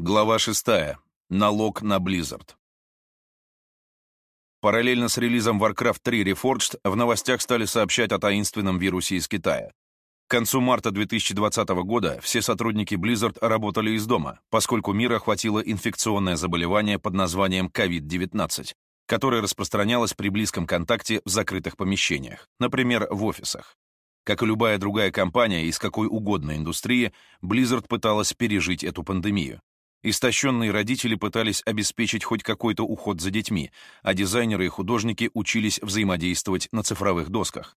Глава 6. Налог на Blizzard. Параллельно с релизом Warcraft 3 Reforged в новостях стали сообщать о таинственном вирусе из Китая. К концу марта 2020 года все сотрудники Blizzard работали из дома, поскольку мир охватило инфекционное заболевание под названием COVID-19, которое распространялось при близком контакте в закрытых помещениях, например, в офисах. Как и любая другая компания из какой угодно индустрии, Blizzard пыталась пережить эту пандемию. Истощенные родители пытались обеспечить хоть какой-то уход за детьми, а дизайнеры и художники учились взаимодействовать на цифровых досках.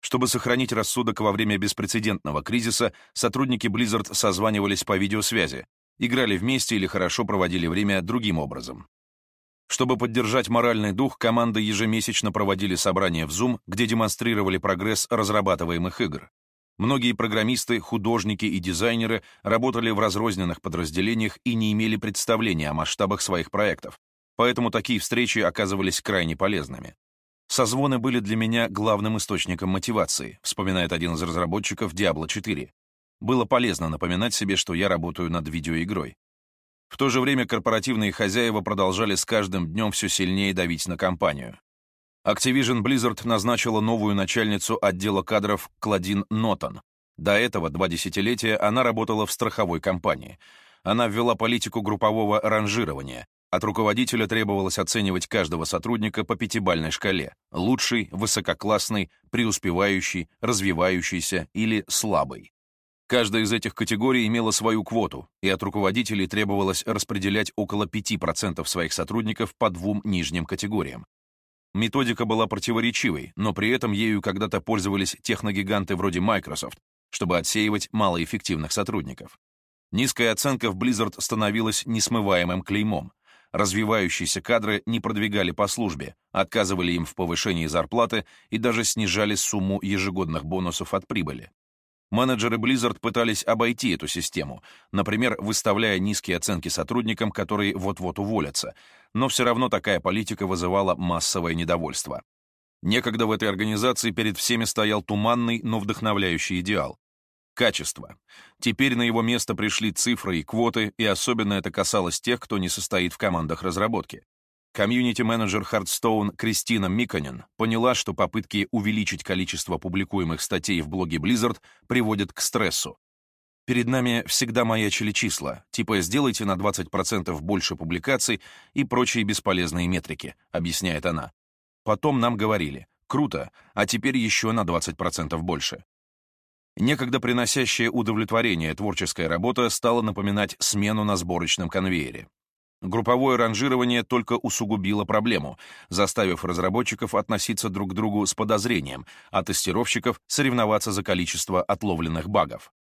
Чтобы сохранить рассудок во время беспрецедентного кризиса, сотрудники Blizzard созванивались по видеосвязи, играли вместе или хорошо проводили время другим образом. Чтобы поддержать моральный дух, команды ежемесячно проводили собрания в Zoom, где демонстрировали прогресс разрабатываемых игр. Многие программисты, художники и дизайнеры работали в разрозненных подразделениях и не имели представления о масштабах своих проектов, поэтому такие встречи оказывались крайне полезными. Созвоны были для меня главным источником мотивации, вспоминает один из разработчиков Diablo 4. Было полезно напоминать себе, что я работаю над видеоигрой. В то же время корпоративные хозяева продолжали с каждым днем все сильнее давить на компанию. Activision Blizzard назначила новую начальницу отдела кадров Кладин Нотон. До этого два десятилетия она работала в страховой компании. Она ввела политику группового ранжирования. От руководителя требовалось оценивать каждого сотрудника по пятибальной шкале — лучший, высококлассный, преуспевающий, развивающийся или слабый. Каждая из этих категорий имела свою квоту, и от руководителей требовалось распределять около 5% своих сотрудников по двум нижним категориям Методика была противоречивой, но при этом ею когда-то пользовались техногиганты вроде Microsoft, чтобы отсеивать малоэффективных сотрудников. Низкая оценка в Blizzard становилась несмываемым клеймом. Развивающиеся кадры не продвигали по службе, отказывали им в повышении зарплаты и даже снижали сумму ежегодных бонусов от прибыли. Менеджеры Blizzard пытались обойти эту систему, например, выставляя низкие оценки сотрудникам, которые вот-вот уволятся, но все равно такая политика вызывала массовое недовольство. Некогда в этой организации перед всеми стоял туманный, но вдохновляющий идеал. Качество. Теперь на его место пришли цифры и квоты, и особенно это касалось тех, кто не состоит в командах разработки. Комьюнити-менеджер Hearthstone Кристина Миконен поняла, что попытки увеличить количество публикуемых статей в блоге Blizzard приводят к стрессу. Перед нами всегда маячили числа, типа «сделайте на 20% больше публикаций» и прочие бесполезные метрики, объясняет она. Потом нам говорили «круто, а теперь еще на 20% больше». Некогда приносящая удовлетворение творческая работа стала напоминать смену на сборочном конвейере. Групповое ранжирование только усугубило проблему, заставив разработчиков относиться друг к другу с подозрением, а тестировщиков соревноваться за количество отловленных багов.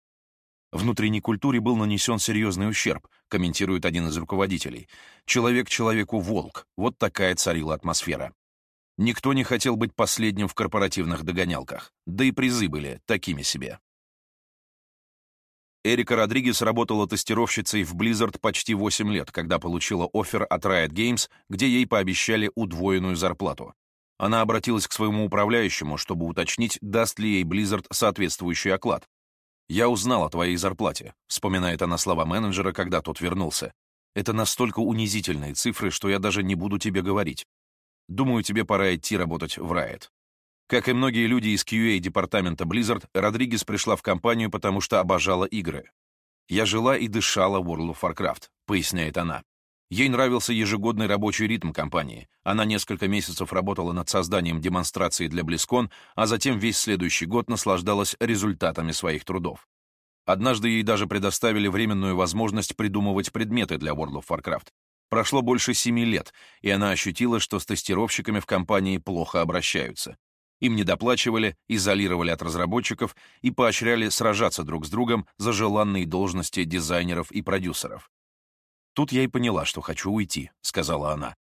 Внутренней культуре был нанесен серьезный ущерб, комментирует один из руководителей. Человек человеку волк, вот такая царила атмосфера. Никто не хотел быть последним в корпоративных догонялках, да и призы были такими себе. Эрика Родригес работала тестировщицей в Blizzard почти 8 лет, когда получила оффер от Riot Games, где ей пообещали удвоенную зарплату. Она обратилась к своему управляющему, чтобы уточнить, даст ли ей Blizzard соответствующий оклад. «Я узнал о твоей зарплате», — вспоминает она слова менеджера, когда тот вернулся. «Это настолько унизительные цифры, что я даже не буду тебе говорить. Думаю, тебе пора идти работать в Riot». Как и многие люди из QA-департамента Blizzard, Родригес пришла в компанию, потому что обожала игры. «Я жила и дышала World of Warcraft», — поясняет она. Ей нравился ежегодный рабочий ритм компании. Она несколько месяцев работала над созданием демонстрации для BlizzCon, а затем весь следующий год наслаждалась результатами своих трудов. Однажды ей даже предоставили временную возможность придумывать предметы для World of Warcraft. Прошло больше семи лет, и она ощутила, что с тестировщиками в компании плохо обращаются. Им недоплачивали, изолировали от разработчиков и поощряли сражаться друг с другом за желанные должности дизайнеров и продюсеров. «Тут я и поняла, что хочу уйти», — сказала она.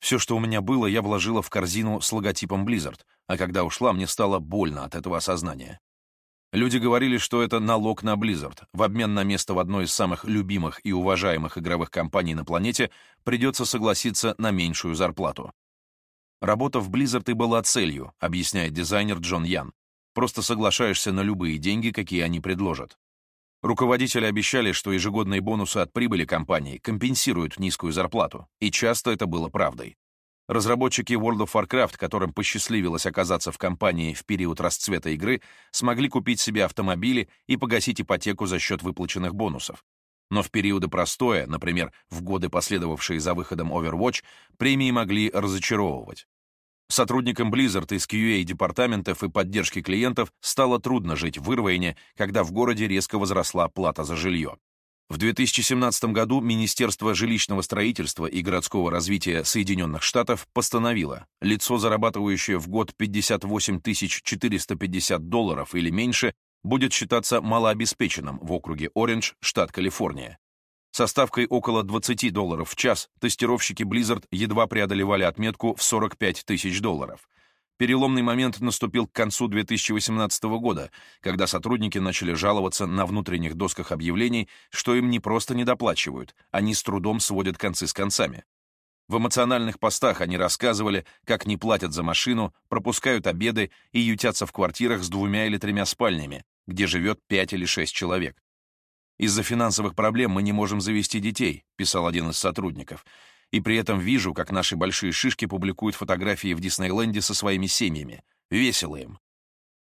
«Все, что у меня было, я вложила в корзину с логотипом Blizzard, а когда ушла, мне стало больно от этого осознания. Люди говорили, что это налог на Blizzard. В обмен на место в одной из самых любимых и уважаемых игровых компаний на планете придется согласиться на меньшую зарплату. Работа в Blizzard и была целью, объясняет дизайнер Джон Ян. Просто соглашаешься на любые деньги, какие они предложат. Руководители обещали, что ежегодные бонусы от прибыли компании компенсируют низкую зарплату, и часто это было правдой. Разработчики World of Warcraft, которым посчастливилось оказаться в компании в период расцвета игры, смогли купить себе автомобили и погасить ипотеку за счет выплаченных бонусов. Но в периоды простоя, например, в годы, последовавшие за выходом Overwatch, премии могли разочаровывать. Сотрудникам Blizzard из QA-департаментов и поддержки клиентов стало трудно жить в Ирвейне, когда в городе резко возросла плата за жилье. В 2017 году Министерство жилищного строительства и городского развития Соединенных Штатов постановило, лицо, зарабатывающее в год 58 450 долларов или меньше, будет считаться малообеспеченным в округе Ориндж, штат Калифорния. Со ставкой около 20 долларов в час тестировщики Blizzard едва преодолевали отметку в 45 тысяч долларов — Переломный момент наступил к концу 2018 года, когда сотрудники начали жаловаться на внутренних досках объявлений, что им не просто недоплачивают, они с трудом сводят концы с концами. В эмоциональных постах они рассказывали, как не платят за машину, пропускают обеды и ютятся в квартирах с двумя или тремя спальнями, где живет пять или шесть человек. «Из-за финансовых проблем мы не можем завести детей», — писал один из сотрудников, и при этом вижу, как наши большие шишки публикуют фотографии в Диснейленде со своими семьями. Весело им.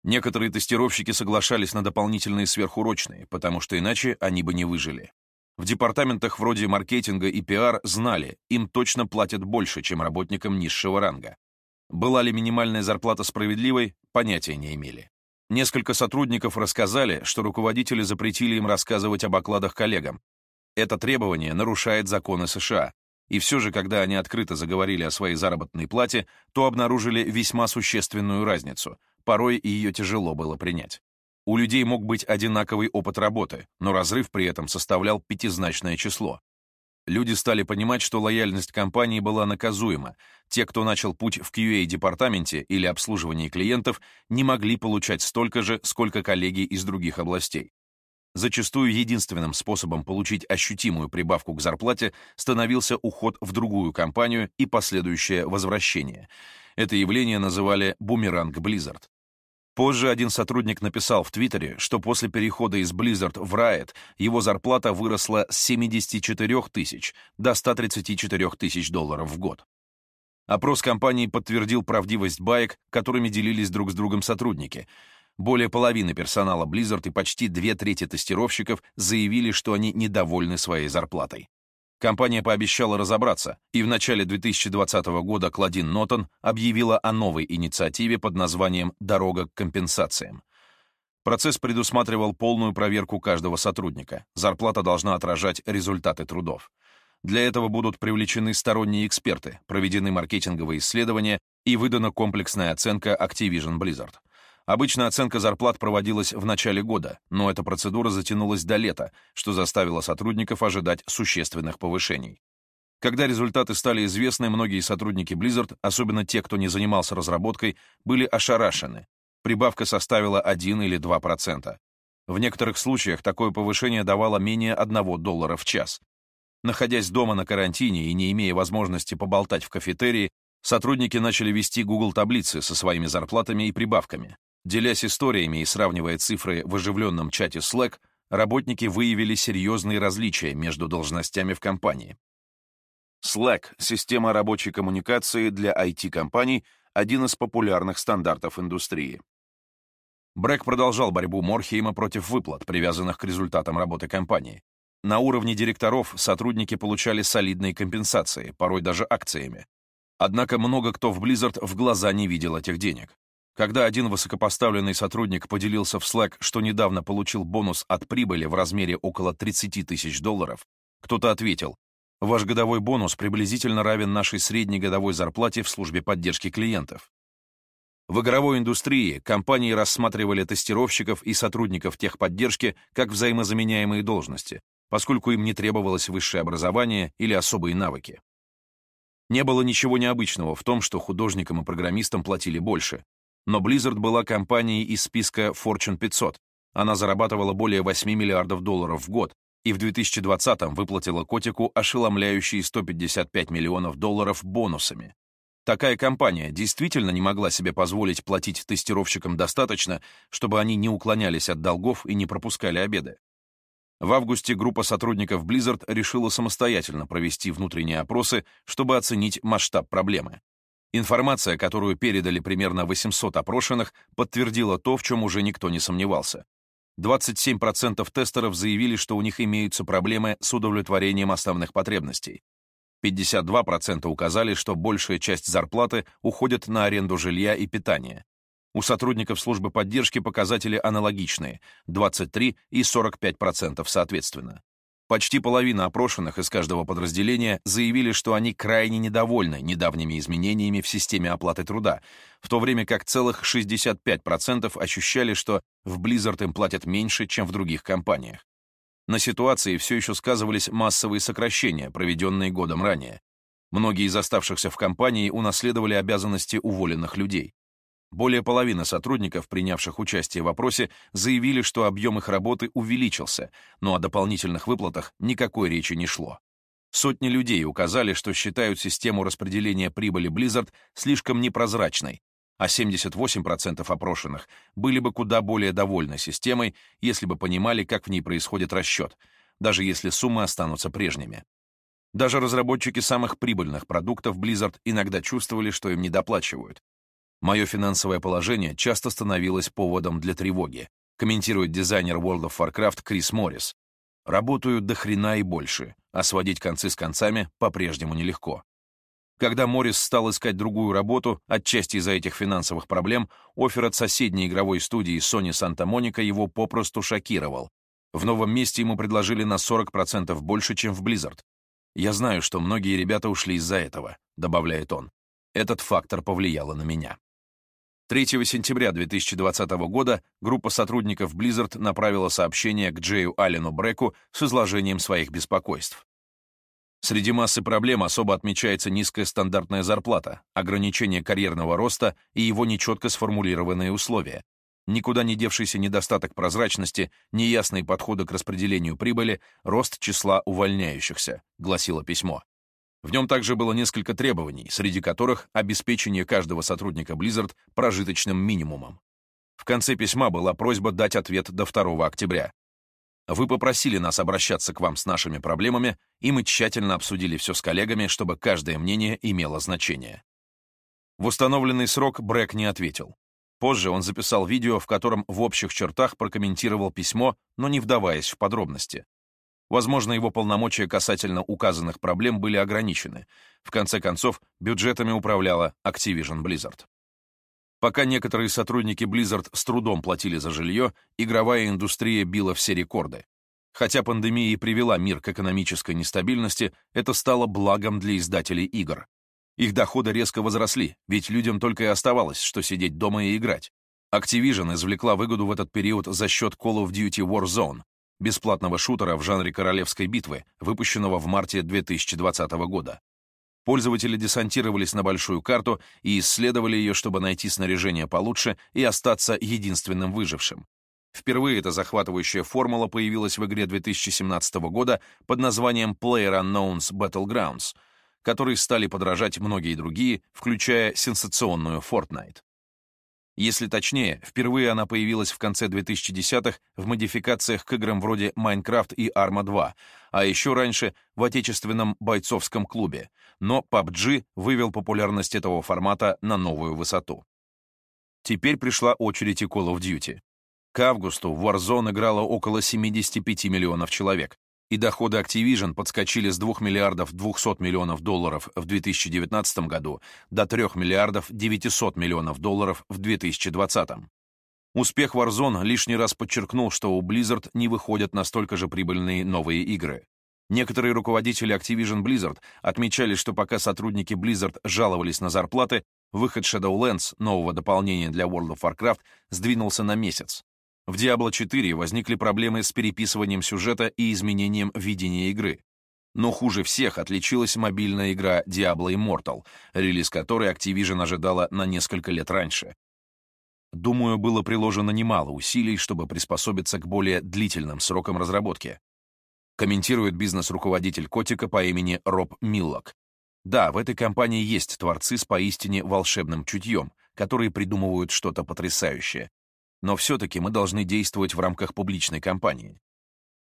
Некоторые тестировщики соглашались на дополнительные сверхурочные, потому что иначе они бы не выжили. В департаментах вроде маркетинга и пиар знали, им точно платят больше, чем работникам низшего ранга. Была ли минимальная зарплата справедливой, понятия не имели. Несколько сотрудников рассказали, что руководители запретили им рассказывать об окладах коллегам. Это требование нарушает законы США, и все же, когда они открыто заговорили о своей заработной плате, то обнаружили весьма существенную разницу. Порой ее тяжело было принять. У людей мог быть одинаковый опыт работы, но разрыв при этом составлял пятизначное число. Люди стали понимать, что лояльность компании была наказуема. Те, кто начал путь в QA-департаменте или обслуживании клиентов, не могли получать столько же, сколько коллеги из других областей. Зачастую единственным способом получить ощутимую прибавку к зарплате становился уход в другую компанию и последующее возвращение. Это явление называли «бумеранг Blizzard». Позже один сотрудник написал в Твиттере, что после перехода из Blizzard в Riot его зарплата выросла с 74 тысяч до 134 тысяч долларов в год. Опрос компании подтвердил правдивость баек, которыми делились друг с другом сотрудники — более половины персонала Blizzard и почти две трети тестировщиков заявили, что они недовольны своей зарплатой. Компания пообещала разобраться, и в начале 2020 года Кладин Нотон объявила о новой инициативе под названием «Дорога к компенсациям». Процесс предусматривал полную проверку каждого сотрудника. Зарплата должна отражать результаты трудов. Для этого будут привлечены сторонние эксперты, проведены маркетинговые исследования и выдана комплексная оценка Activision Blizzard. Обычно оценка зарплат проводилась в начале года, но эта процедура затянулась до лета, что заставило сотрудников ожидать существенных повышений. Когда результаты стали известны, многие сотрудники Blizzard, особенно те, кто не занимался разработкой, были ошарашены. Прибавка составила 1 или 2%. В некоторых случаях такое повышение давало менее 1 доллара в час. Находясь дома на карантине и не имея возможности поболтать в кафетерии, сотрудники начали вести Google таблицы со своими зарплатами и прибавками. Делясь историями и сравнивая цифры в оживленном чате Slack, работники выявили серьезные различия между должностями в компании. Slack — система рабочей коммуникации для IT-компаний, один из популярных стандартов индустрии. Брэк продолжал борьбу Морхейма против выплат, привязанных к результатам работы компании. На уровне директоров сотрудники получали солидные компенсации, порой даже акциями. Однако много кто в Blizzard в глаза не видел этих денег. Когда один высокопоставленный сотрудник поделился в Slack, что недавно получил бонус от прибыли в размере около 30 тысяч долларов, кто-то ответил, «Ваш годовой бонус приблизительно равен нашей средней годовой зарплате в службе поддержки клиентов». В игровой индустрии компании рассматривали тестировщиков и сотрудников техподдержки как взаимозаменяемые должности, поскольку им не требовалось высшее образование или особые навыки. Не было ничего необычного в том, что художникам и программистам платили больше, но Blizzard была компанией из списка Fortune 500. Она зарабатывала более 8 миллиардов долларов в год и в 2020-м выплатила котику ошеломляющие 155 миллионов долларов бонусами. Такая компания действительно не могла себе позволить платить тестировщикам достаточно, чтобы они не уклонялись от долгов и не пропускали обеды. В августе группа сотрудников Blizzard решила самостоятельно провести внутренние опросы, чтобы оценить масштаб проблемы. Информация, которую передали примерно 800 опрошенных, подтвердила то, в чем уже никто не сомневался. 27% тестеров заявили, что у них имеются проблемы с удовлетворением основных потребностей. 52% указали, что большая часть зарплаты уходит на аренду жилья и питание. У сотрудников службы поддержки показатели аналогичные — 23 и 45% соответственно. Почти половина опрошенных из каждого подразделения заявили, что они крайне недовольны недавними изменениями в системе оплаты труда, в то время как целых 65% ощущали, что в Blizzard им платят меньше, чем в других компаниях. На ситуации все еще сказывались массовые сокращения, проведенные годом ранее. Многие из оставшихся в компании унаследовали обязанности уволенных людей. Более половины сотрудников, принявших участие в опросе, заявили, что объем их работы увеличился, но о дополнительных выплатах никакой речи не шло. Сотни людей указали, что считают систему распределения прибыли Blizzard слишком непрозрачной, а 78% опрошенных были бы куда более довольны системой, если бы понимали, как в ней происходит расчет, даже если суммы останутся прежними. Даже разработчики самых прибыльных продуктов Blizzard иногда чувствовали, что им недоплачивают, Мое финансовое положение часто становилось поводом для тревоги, комментирует дизайнер World of Warcraft Крис Моррис. Работаю до хрена и больше, а сводить концы с концами по-прежнему нелегко. Когда Моррис стал искать другую работу, отчасти из-за этих финансовых проблем, офер от соседней игровой студии Sony Santa Monica его попросту шокировал. В новом месте ему предложили на 40% больше, чем в Blizzard. «Я знаю, что многие ребята ушли из-за этого», — добавляет он. Этот фактор повлиял на меня. 3 сентября 2020 года группа сотрудников Blizzard направила сообщение к Джею Аллену Бреку с изложением своих беспокойств. Среди массы проблем особо отмечается низкая стандартная зарплата, ограничение карьерного роста и его нечетко сформулированные условия, никуда не девшийся недостаток прозрачности, неясные подходы к распределению прибыли, рост числа увольняющихся, гласило письмо. В нем также было несколько требований, среди которых обеспечение каждого сотрудника Blizzard прожиточным минимумом. В конце письма была просьба дать ответ до 2 октября. Вы попросили нас обращаться к вам с нашими проблемами, и мы тщательно обсудили все с коллегами, чтобы каждое мнение имело значение. В установленный срок Брэк не ответил. Позже он записал видео, в котором в общих чертах прокомментировал письмо, но не вдаваясь в подробности. Возможно, его полномочия касательно указанных проблем были ограничены. В конце концов, бюджетами управляла Activision Blizzard. Пока некоторые сотрудники Blizzard с трудом платили за жилье, игровая индустрия била все рекорды. Хотя пандемия и привела мир к экономической нестабильности, это стало благом для издателей игр. Их доходы резко возросли, ведь людям только и оставалось, что сидеть дома и играть. Activision извлекла выгоду в этот период за счет Call of Duty Warzone, бесплатного шутера в жанре королевской битвы, выпущенного в марте 2020 года. Пользователи десантировались на большую карту и исследовали ее, чтобы найти снаряжение получше и остаться единственным выжившим. Впервые эта захватывающая формула появилась в игре 2017 года под названием PlayerUnknown's Battlegrounds, которой стали подражать многие другие, включая сенсационную Fortnite. Если точнее, впервые она появилась в конце 2010-х в модификациях к играм вроде Minecraft и Arma 2, а еще раньше в отечественном бойцовском клубе, но PUBG вывел популярность этого формата на новую высоту. Теперь пришла очередь и Call of Duty. К августу в Warzone играло около 75 миллионов человек, и доходы Activision подскочили с 2 миллиардов 200 миллионов долларов в 2019 году до 3 миллиардов 900 миллионов долларов в 2020. Успех Warzone лишний раз подчеркнул, что у Blizzard не выходят настолько же прибыльные новые игры. Некоторые руководители Activision Blizzard отмечали, что пока сотрудники Blizzard жаловались на зарплаты, выход Shadowlands, нового дополнения для World of Warcraft, сдвинулся на месяц. В Diablo 4 возникли проблемы с переписыванием сюжета и изменением видения игры. Но хуже всех отличилась мобильная игра Diablo Immortal, релиз которой Activision ожидала на несколько лет раньше. Думаю, было приложено немало усилий, чтобы приспособиться к более длительным срокам разработки. Комментирует бизнес-руководитель Котика по имени Роб Миллок. Да, в этой компании есть творцы с поистине волшебным чутьем, которые придумывают что-то потрясающее, но все-таки мы должны действовать в рамках публичной кампании.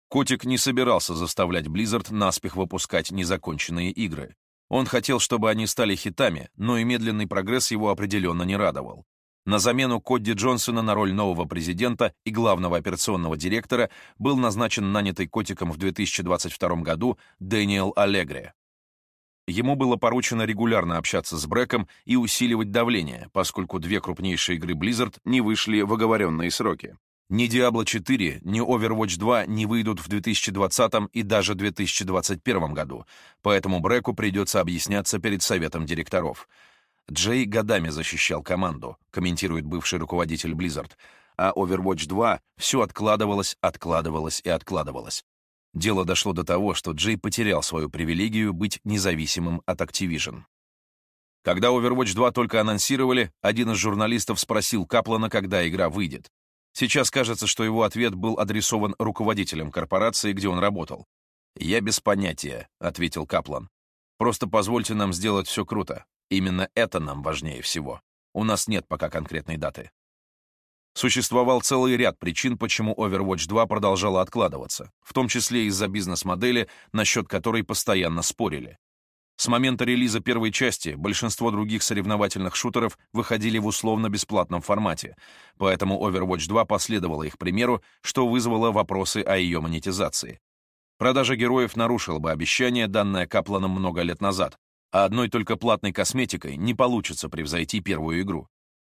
Котик не собирался заставлять Blizzard наспех выпускать незаконченные игры. Он хотел, чтобы они стали хитами, но и медленный прогресс его определенно не радовал. На замену Кодди Джонсона на роль нового президента и главного операционного директора был назначен нанятый котиком в 2022 году Дэниел Аллегри. Ему было поручено регулярно общаться с Брэком и усиливать давление, поскольку две крупнейшие игры Blizzard не вышли в оговоренные сроки. Ни Diablo 4, ни Overwatch 2 не выйдут в 2020 и даже 2021 году, поэтому Брэку придется объясняться перед советом директоров. Джей годами защищал команду, комментирует бывший руководитель Blizzard, а Overwatch 2 все откладывалось, откладывалось и откладывалось. Дело дошло до того, что Джей потерял свою привилегию быть независимым от Activision. Когда Overwatch 2 только анонсировали, один из журналистов спросил Каплана, когда игра выйдет. Сейчас кажется, что его ответ был адресован руководителям корпорации, где он работал. «Я без понятия», — ответил Каплан. «Просто позвольте нам сделать все круто. Именно это нам важнее всего. У нас нет пока конкретной даты. Существовал целый ряд причин, почему Overwatch 2 продолжала откладываться, в том числе из-за бизнес-модели, насчет которой постоянно спорили. С момента релиза первой части большинство других соревновательных шутеров выходили в условно-бесплатном формате, поэтому Overwatch 2 последовала их примеру, что вызвало вопросы о ее монетизации. Продажа героев нарушила бы обещание, данное Капланом много лет назад, а одной только платной косметикой не получится превзойти первую игру.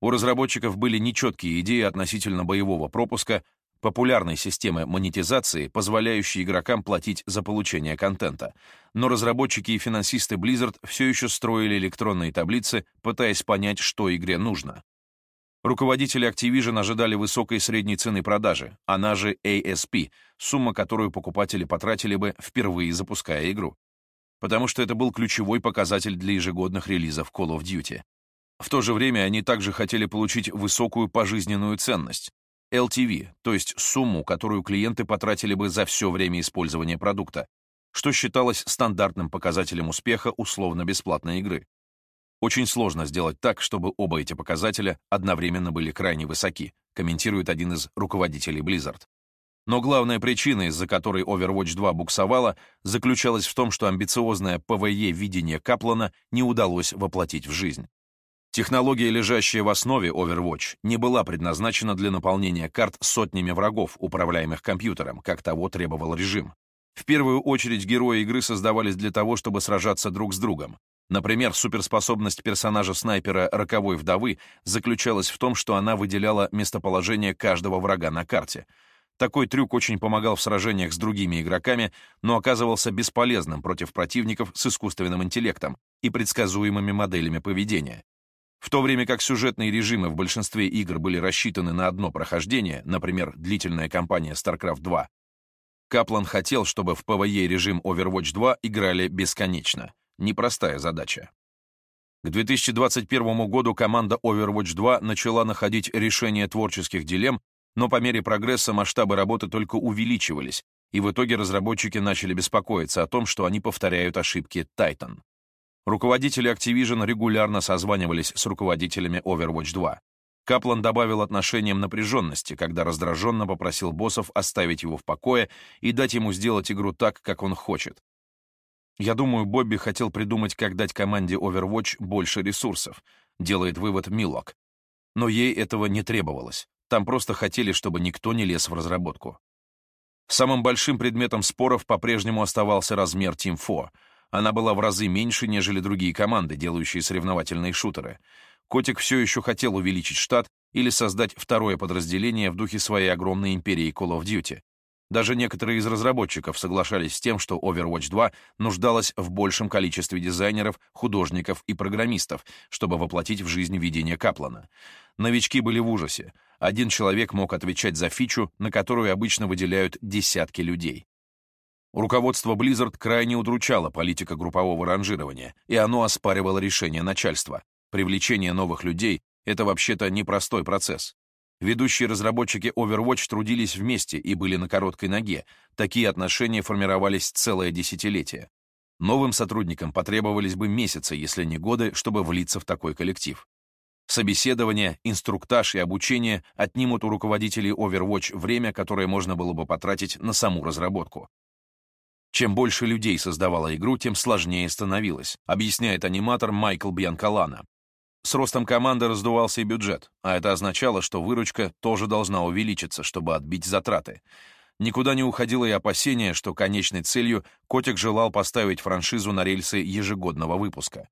У разработчиков были нечеткие идеи относительно боевого пропуска, популярной системы монетизации, позволяющей игрокам платить за получение контента. Но разработчики и финансисты Blizzard все еще строили электронные таблицы, пытаясь понять, что игре нужно. Руководители Activision ожидали высокой средней цены продажи, она же ASP, сумма, которую покупатели потратили бы, впервые запуская игру потому что это был ключевой показатель для ежегодных релизов Call of Duty. В то же время они также хотели получить высокую пожизненную ценность, LTV, то есть сумму, которую клиенты потратили бы за все время использования продукта, что считалось стандартным показателем успеха условно-бесплатной игры. Очень сложно сделать так, чтобы оба эти показателя одновременно были крайне высоки, комментирует один из руководителей Blizzard. Но главная причина, из-за которой Overwatch 2 буксовала, заключалась в том, что амбициозное ПВЕ-видение Каплана не удалось воплотить в жизнь. Технология, лежащая в основе Overwatch, не была предназначена для наполнения карт сотнями врагов, управляемых компьютером, как того требовал режим. В первую очередь герои игры создавались для того, чтобы сражаться друг с другом. Например, суперспособность персонажа-снайпера «Роковой вдовы» заключалась в том, что она выделяла местоположение каждого врага на карте — такой трюк очень помогал в сражениях с другими игроками, но оказывался бесполезным против противников с искусственным интеллектом и предсказуемыми моделями поведения. В то время как сюжетные режимы в большинстве игр были рассчитаны на одно прохождение, например, длительная кампания StarCraft 2, Каплан хотел, чтобы в PvE режим Overwatch 2 играли бесконечно. Непростая задача. К 2021 году команда Overwatch 2 начала находить решение творческих дилемм но по мере прогресса масштабы работы только увеличивались, и в итоге разработчики начали беспокоиться о том, что они повторяют ошибки Titan. Руководители Activision регулярно созванивались с руководителями Overwatch 2. Каплан добавил отношениям напряженности, когда раздраженно попросил боссов оставить его в покое и дать ему сделать игру так, как он хочет. Я думаю, Бобби хотел придумать, как дать команде Overwatch больше ресурсов, делает вывод Милок. Но ей этого не требовалось. Там просто хотели, чтобы никто не лез в разработку. Самым большим предметом споров по-прежнему оставался размер Team 4. Она была в разы меньше, нежели другие команды, делающие соревновательные шутеры. Котик все еще хотел увеличить штат или создать второе подразделение в духе своей огромной империи Call of Duty. Даже некоторые из разработчиков соглашались с тем, что Overwatch 2 нуждалась в большем количестве дизайнеров, художников и программистов, чтобы воплотить в жизнь видение Каплана. Новички были в ужасе. Один человек мог отвечать за фичу, на которую обычно выделяют десятки людей. Руководство Blizzard крайне удручало политика группового ранжирования, и оно оспаривало решение начальства. Привлечение новых людей — это вообще-то непростой процесс. Ведущие разработчики Overwatch трудились вместе и были на короткой ноге. Такие отношения формировались целое десятилетие. Новым сотрудникам потребовались бы месяцы, если не годы, чтобы влиться в такой коллектив. Собеседование, инструктаж и обучение отнимут у руководителей Overwatch время, которое можно было бы потратить на саму разработку. Чем больше людей создавало игру, тем сложнее становилось, объясняет аниматор Майкл Бьянкалана. С ростом команды раздувался и бюджет, а это означало, что выручка тоже должна увеличиться, чтобы отбить затраты. Никуда не уходило и опасение, что конечной целью Котик желал поставить франшизу на рельсы ежегодного выпуска.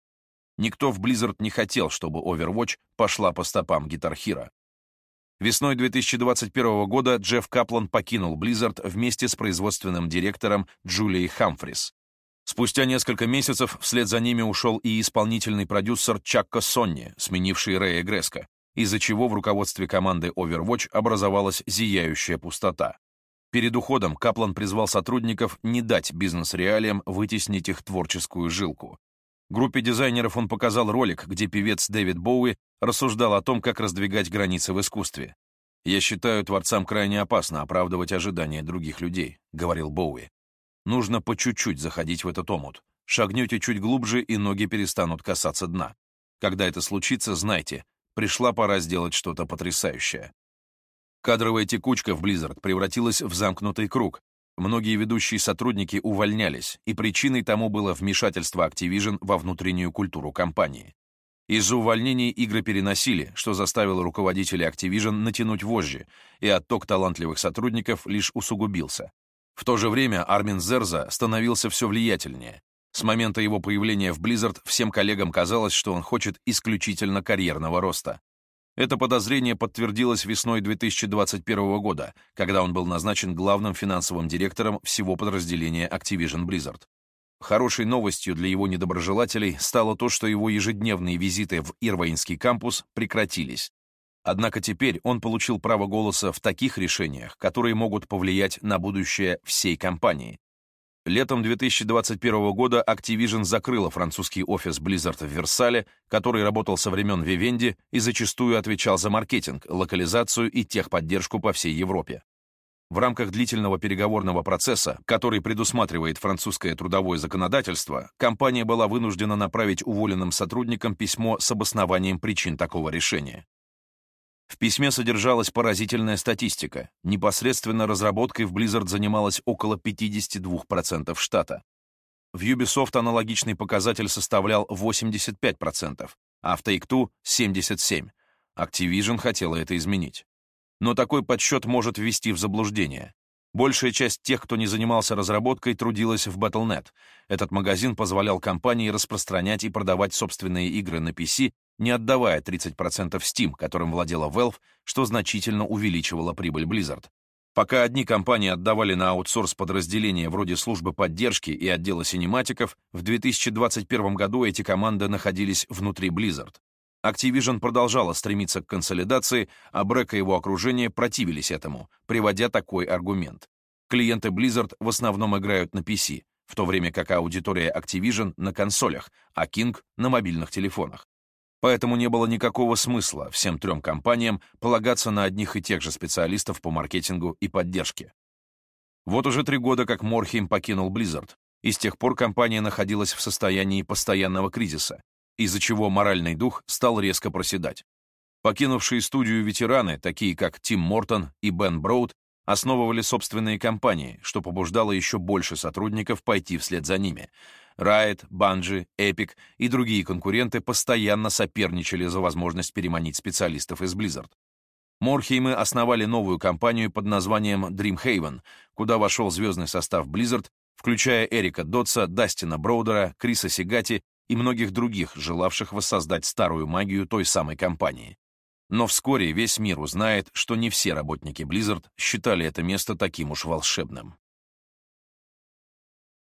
Никто в Blizzard не хотел, чтобы Overwatch пошла по стопам Hero. Весной 2021 года Джефф Каплан покинул Blizzard вместе с производственным директором Джулией Хамфрис. Спустя несколько месяцев вслед за ними ушел и исполнительный продюсер Чакко Сонни, сменивший Рэя Греска, из-за чего в руководстве команды Overwatch образовалась зияющая пустота. Перед уходом Каплан призвал сотрудников не дать бизнес-реалиям вытеснить их творческую жилку. Группе дизайнеров он показал ролик, где певец Дэвид Боуи рассуждал о том, как раздвигать границы в искусстве. «Я считаю, творцам крайне опасно оправдывать ожидания других людей», — говорил Боуи. Нужно по чуть-чуть заходить в этот омут. Шагнете чуть глубже, и ноги перестанут касаться дна. Когда это случится, знайте, пришла пора сделать что-то потрясающее. Кадровая текучка в Blizzard превратилась в замкнутый круг. Многие ведущие сотрудники увольнялись, и причиной тому было вмешательство Activision во внутреннюю культуру компании. Из-за увольнений игры переносили, что заставило руководителей Activision натянуть вожжи, и отток талантливых сотрудников лишь усугубился. В то же время Армин Зерза становился все влиятельнее. С момента его появления в Blizzard всем коллегам казалось, что он хочет исключительно карьерного роста. Это подозрение подтвердилось весной 2021 года, когда он был назначен главным финансовым директором всего подразделения Activision Blizzard. Хорошей новостью для его недоброжелателей стало то, что его ежедневные визиты в Ирвайнский кампус прекратились. Однако теперь он получил право голоса в таких решениях, которые могут повлиять на будущее всей компании. Летом 2021 года Activision закрыла французский офис Blizzard в Версале, который работал со времен Vivendi и зачастую отвечал за маркетинг, локализацию и техподдержку по всей Европе. В рамках длительного переговорного процесса, который предусматривает французское трудовое законодательство, компания была вынуждена направить уволенным сотрудникам письмо с обоснованием причин такого решения. В письме содержалась поразительная статистика. Непосредственно разработкой в Blizzard занималось около 52% штата. В Ubisoft аналогичный показатель составлял 85%, а в Take-Two — 77%. Activision хотела это изменить. Но такой подсчет может ввести в заблуждение. Большая часть тех, кто не занимался разработкой, трудилась в Battle.net. Этот магазин позволял компании распространять и продавать собственные игры на PC не отдавая 30% Steam, которым владела Valve, что значительно увеличивало прибыль Blizzard. Пока одни компании отдавали на аутсорс подразделения вроде службы поддержки и отдела синематиков, в 2021 году эти команды находились внутри Blizzard. Activision продолжала стремиться к консолидации, а Брэк и его окружение противились этому, приводя такой аргумент. Клиенты Blizzard в основном играют на PC, в то время как аудитория Activision на консолях, а King — на мобильных телефонах. Поэтому не было никакого смысла всем трем компаниям полагаться на одних и тех же специалистов по маркетингу и поддержке. Вот уже три года как Морхейм покинул Blizzard, и с тех пор компания находилась в состоянии постоянного кризиса, из-за чего моральный дух стал резко проседать. Покинувшие студию ветераны, такие как Тим Мортон и Бен Броуд, основывали собственные компании, что побуждало еще больше сотрудников пойти вслед за ними, Riot, Bungie, Epic и другие конкуренты постоянно соперничали за возможность переманить специалистов из Blizzard. Морхеймы основали новую компанию под названием Dreamhaven, куда вошел звездный состав Blizzard, включая Эрика Дотса, Дастина Броудера, Криса Сигати и многих других, желавших воссоздать старую магию той самой компании. Но вскоре весь мир узнает, что не все работники Blizzard считали это место таким уж волшебным.